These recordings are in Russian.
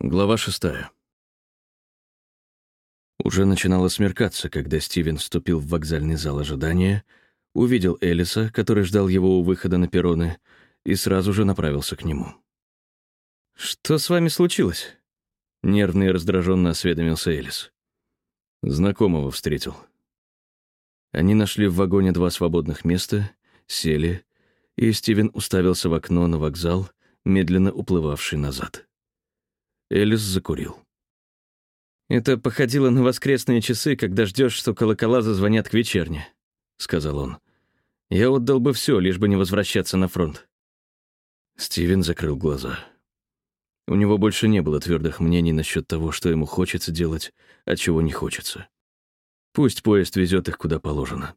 Глава шестая. Уже начинало смеркаться, когда Стивен вступил в вокзальный зал ожидания, увидел Элиса, который ждал его у выхода на перроны, и сразу же направился к нему. «Что с вами случилось?» — нервно и раздраженно осведомился Элис. Знакомого встретил. Они нашли в вагоне два свободных места, сели, и Стивен уставился в окно на вокзал, медленно уплывавший назад. Элис закурил. «Это походило на воскресные часы, когда ждешь, что колокола зазвонят к вечерне», — сказал он. «Я отдал бы все, лишь бы не возвращаться на фронт». Стивен закрыл глаза. У него больше не было твердых мнений насчет того, что ему хочется делать, а чего не хочется. Пусть поезд везет их куда положено.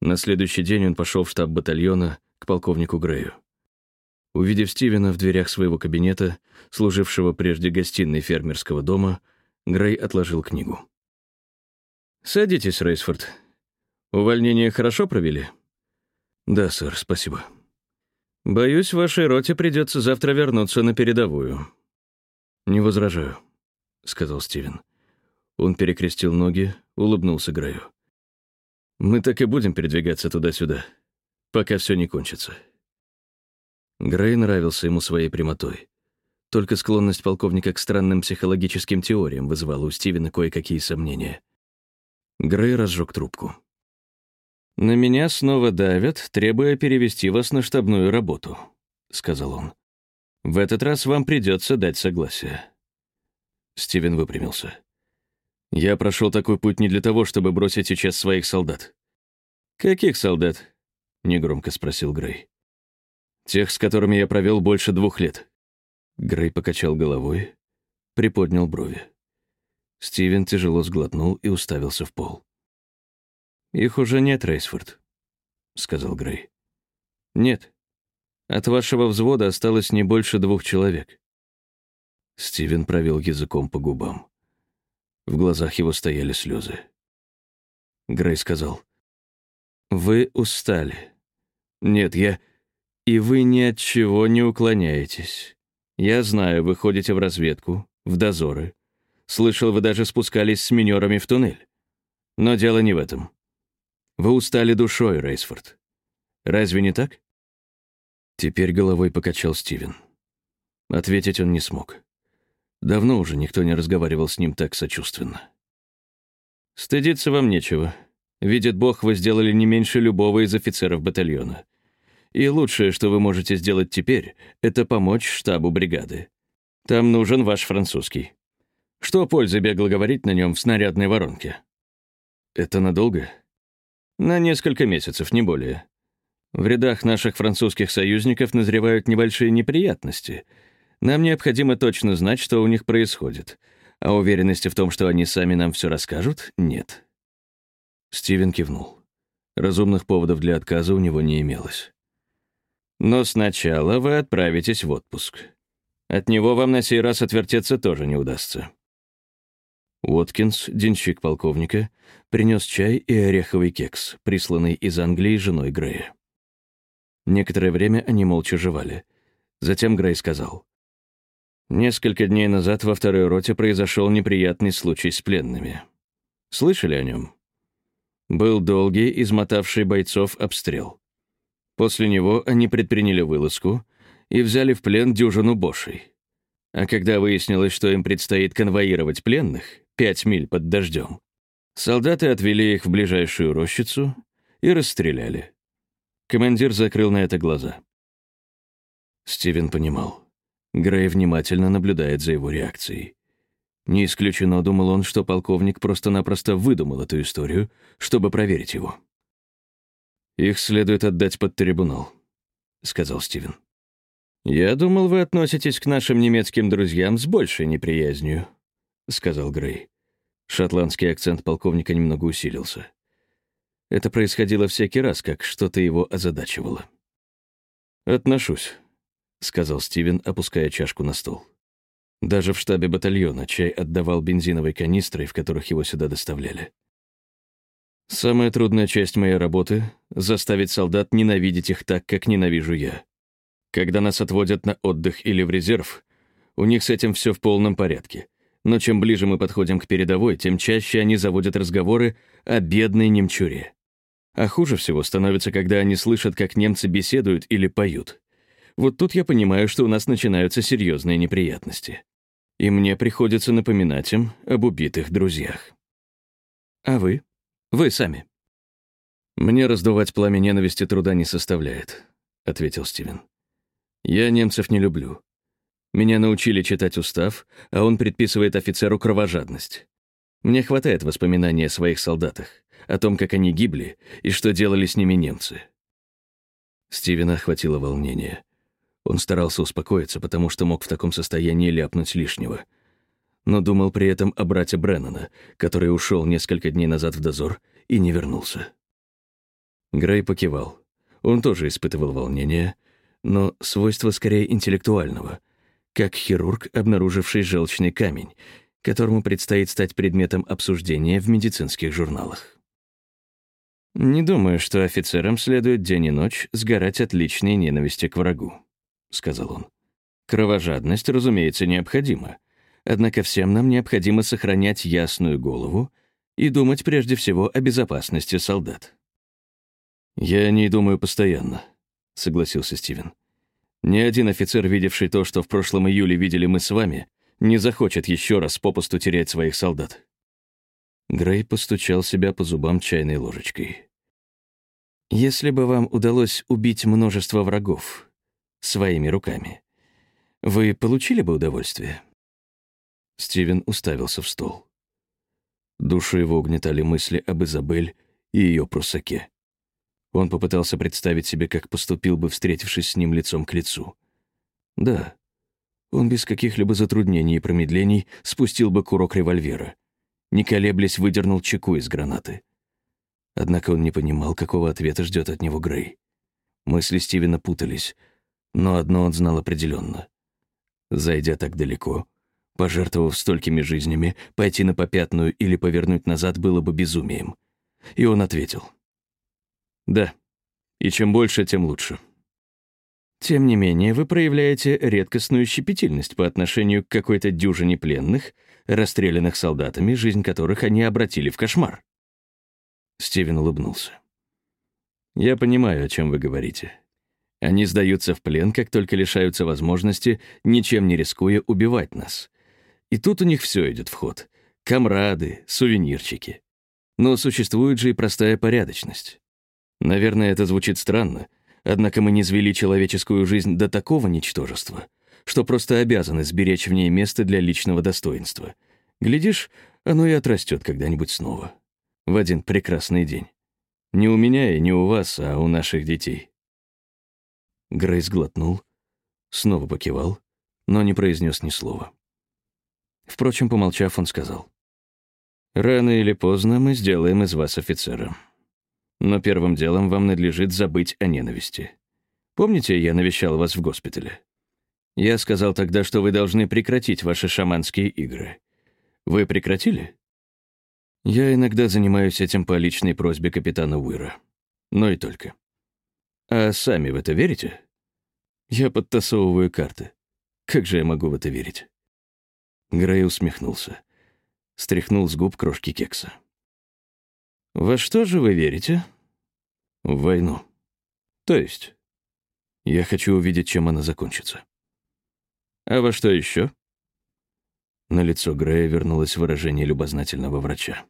На следующий день он пошел в штаб батальона к полковнику Грею. Увидев Стивена в дверях своего кабинета, служившего прежде гостиной фермерского дома, Грей отложил книгу. «Садитесь, Рейсфорд. Увольнение хорошо провели?» «Да, сэр, спасибо». «Боюсь, вашей роте придется завтра вернуться на передовую». «Не возражаю», — сказал Стивен. Он перекрестил ноги, улыбнулся Грею. «Мы так и будем передвигаться туда-сюда, пока все не кончится». Грей нравился ему своей прямотой. Только склонность полковника к странным психологическим теориям вызывала у Стивена кое-какие сомнения. Грей разжег трубку. «На меня снова давят, требуя перевести вас на штабную работу», — сказал он. «В этот раз вам придется дать согласие». Стивен выпрямился. «Я прошел такой путь не для того, чтобы бросить сейчас своих солдат». «Каких солдат?» — негромко спросил Грей. Тех, с которыми я провел больше двух лет. Грей покачал головой, приподнял брови. Стивен тяжело сглотнул и уставился в пол. «Их уже нет, Рейсфорд», — сказал Грей. «Нет. От вашего взвода осталось не больше двух человек». Стивен провел языком по губам. В глазах его стояли слезы. Грей сказал, «Вы устали. Нет, я...» И вы ни от чего не уклоняетесь. Я знаю, вы ходите в разведку, в дозоры. Слышал, вы даже спускались с минерами в туннель. Но дело не в этом. Вы устали душой, Рейсфорд. Разве не так? Теперь головой покачал Стивен. Ответить он не смог. Давно уже никто не разговаривал с ним так сочувственно. «Стыдиться вам нечего. Видит Бог, вы сделали не меньше любого из офицеров батальона. И лучшее, что вы можете сделать теперь, это помочь штабу бригады. Там нужен ваш французский. Что пользы бегло говорить на нем в снарядной воронке? Это надолго? На несколько месяцев, не более. В рядах наших французских союзников назревают небольшие неприятности. Нам необходимо точно знать, что у них происходит. А уверенности в том, что они сами нам все расскажут, нет. Стивен кивнул. Разумных поводов для отказа у него не имелось. Но сначала вы отправитесь в отпуск. От него вам на сей раз отвертеться тоже не удастся». Уоткинс, денщик полковника, принес чай и ореховый кекс, присланный из Англии женой Грея. Некоторое время они молча жевали. Затем Грей сказал. «Несколько дней назад во второй роте произошел неприятный случай с пленными. Слышали о нем? Был долгий, измотавший бойцов обстрел. После него они предприняли вылазку и взяли в плен дюжину бошей. А когда выяснилось, что им предстоит конвоировать пленных, пять миль под дождем, солдаты отвели их в ближайшую рощицу и расстреляли. Командир закрыл на это глаза. Стивен понимал. Грей внимательно наблюдает за его реакцией. Не исключено, думал он, что полковник просто-напросто выдумал эту историю, чтобы проверить его. «Их следует отдать под трибунал», — сказал Стивен. «Я думал, вы относитесь к нашим немецким друзьям с большей неприязнью», — сказал Грей. Шотландский акцент полковника немного усилился. Это происходило всякий раз, как что-то его озадачивало. «Отношусь», — сказал Стивен, опуская чашку на стол. Даже в штабе батальона чай отдавал бензиновой канистрой, в которых его сюда доставляли. Самая трудная часть моей работы — заставить солдат ненавидеть их так, как ненавижу я. Когда нас отводят на отдых или в резерв, У них с этим все в полном порядке. Но чем ближе мы подходим к передовой, тем чаще они заводят разговоры о бедной немчуре. А хуже всего становится, когда они слышат, как немцы беседуют или поют. Вот тут я понимаю, что у нас начинаются серьезные неприятности. И мне приходится напоминать им об убитых друзьях. А вы? Вы сами. «Мне раздувать пламя ненависти труда не составляет», — ответил Стивен. «Я немцев не люблю. Меня научили читать устав, а он предписывает офицеру кровожадность. Мне хватает воспоминаний о своих солдатах, о том, как они гибли и что делали с ними немцы. Стивена охватило волнение. Он старался успокоиться, потому что мог в таком состоянии ляпнуть лишнего. Но думал при этом о брате Бреннана, который ушел несколько дней назад в дозор и не вернулся. Грей покивал. Он тоже испытывал волнение, но свойство скорее интеллектуального, как хирург, обнаруживший желчный камень, которому предстоит стать предметом обсуждения в медицинских журналах. «Не думаю, что офицерам следует день и ночь сгорать от личной ненависти к врагу», — сказал он. «Кровожадность, разумеется, необходима. Однако всем нам необходимо сохранять ясную голову и думать прежде всего о безопасности солдат». «Я не думаю постоянно», — согласился Стивен. Ни один офицер, видевший то, что в прошлом июле видели мы с вами, не захочет еще раз попусту терять своих солдат. Грей постучал себя по зубам чайной ложечкой. «Если бы вам удалось убить множество врагов своими руками, вы получили бы удовольствие?» Стивен уставился в стол. Душу его угнетали мысли об Изабель и ее прусаке. Он попытался представить себе, как поступил бы, встретившись с ним лицом к лицу. Да, он без каких-либо затруднений и промедлений спустил бы курок револьвера. Не колеблясь, выдернул чеку из гранаты. Однако он не понимал, какого ответа ждет от него Грей. Мысли Стивена путались, но одно он знал определенно. Зайдя так далеко, пожертвовав столькими жизнями, пойти на попятную или повернуть назад было бы безумием. И он ответил — да. И чем больше, тем лучше. Тем не менее, вы проявляете редкостную щепетильность по отношению к какой-то дюжине пленных, расстрелянных солдатами, жизнь которых они обратили в кошмар. Стивен улыбнулся. «Я понимаю, о чем вы говорите. Они сдаются в плен, как только лишаются возможности, ничем не рискуя, убивать нас. И тут у них все идет в ход. Камрады, сувенирчики. Но существует же и простая порядочность. Наверное, это звучит странно, однако мы не низвели человеческую жизнь до такого ничтожества, что просто обязаны сберечь в ней место для личного достоинства. Глядишь, оно и отрастет когда-нибудь снова. В один прекрасный день. Не у меня и не у вас, а у наших детей. Грейс глотнул, снова покивал, но не произнес ни слова. Впрочем, помолчав, он сказал. «Рано или поздно мы сделаем из вас офицера». Но первым делом вам надлежит забыть о ненависти. Помните, я навещал вас в госпитале? Я сказал тогда, что вы должны прекратить ваши шаманские игры. Вы прекратили? Я иногда занимаюсь этим по личной просьбе капитана Уира. Но и только. А сами в это верите? Я подтасовываю карты. Как же я могу в это верить? Грей усмехнулся. Стряхнул с губ крошки кекса. Во что же вы верите? В войну. То есть? Я хочу увидеть, чем она закончится. А во что еще? На лицо Грея вернулось выражение любознательного врача.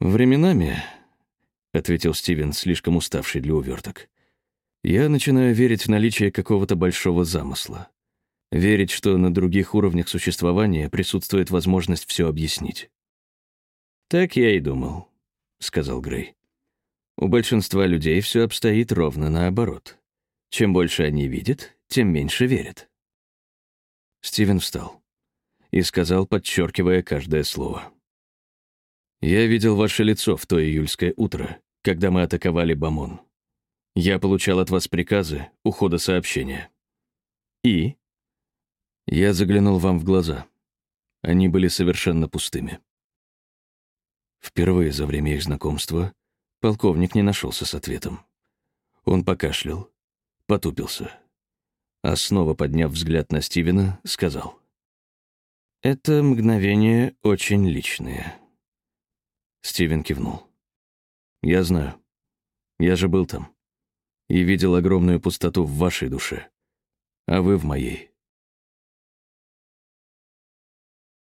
«Временами», — ответил Стивен, слишком уставший для уверток, «я начинаю верить в наличие какого-то большого замысла. Верить, что на других уровнях существования присутствует возможность все объяснить». «Так я и думал», — сказал Грей. «У большинства людей все обстоит ровно наоборот. Чем больше они видят, тем меньше верят». Стивен встал и сказал, подчеркивая каждое слово. «Я видел ваше лицо в то июльское утро, когда мы атаковали Бамон. Я получал от вас приказы, ухода сообщения. И? Я заглянул вам в глаза. Они были совершенно пустыми. Впервые за время их знакомства полковник не нашелся с ответом. Он покашлял, потупился. а снова подняв взгляд на Стивена, сказал. «Это мгновение очень личное». Стивен кивнул. «Я знаю. Я же был там. И видел огромную пустоту в вашей душе, а вы в моей.